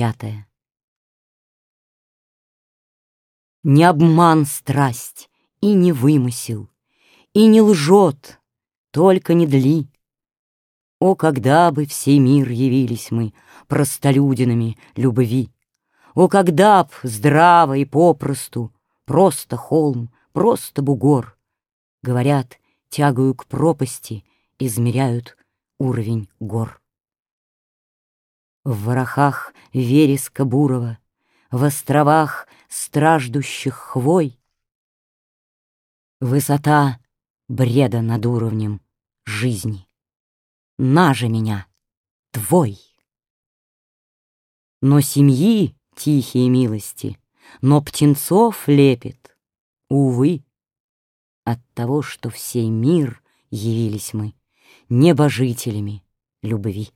Пятое. Не обман страсть и не вымысел, И не лжет, только не дли. О, когда бы всей мир явились мы Простолюдинами любви! О, когда б здраво и попросту, Просто холм, просто бугор, Говорят, тягаю к пропасти, Измеряют уровень гор. В ворохах вереска бурого, В островах страждущих хвой Высота бреда над уровнем жизни. На же меня, твой! Но семьи тихие милости, Но птенцов лепит, увы, От того, что в сей мир явились мы Небожителями любви.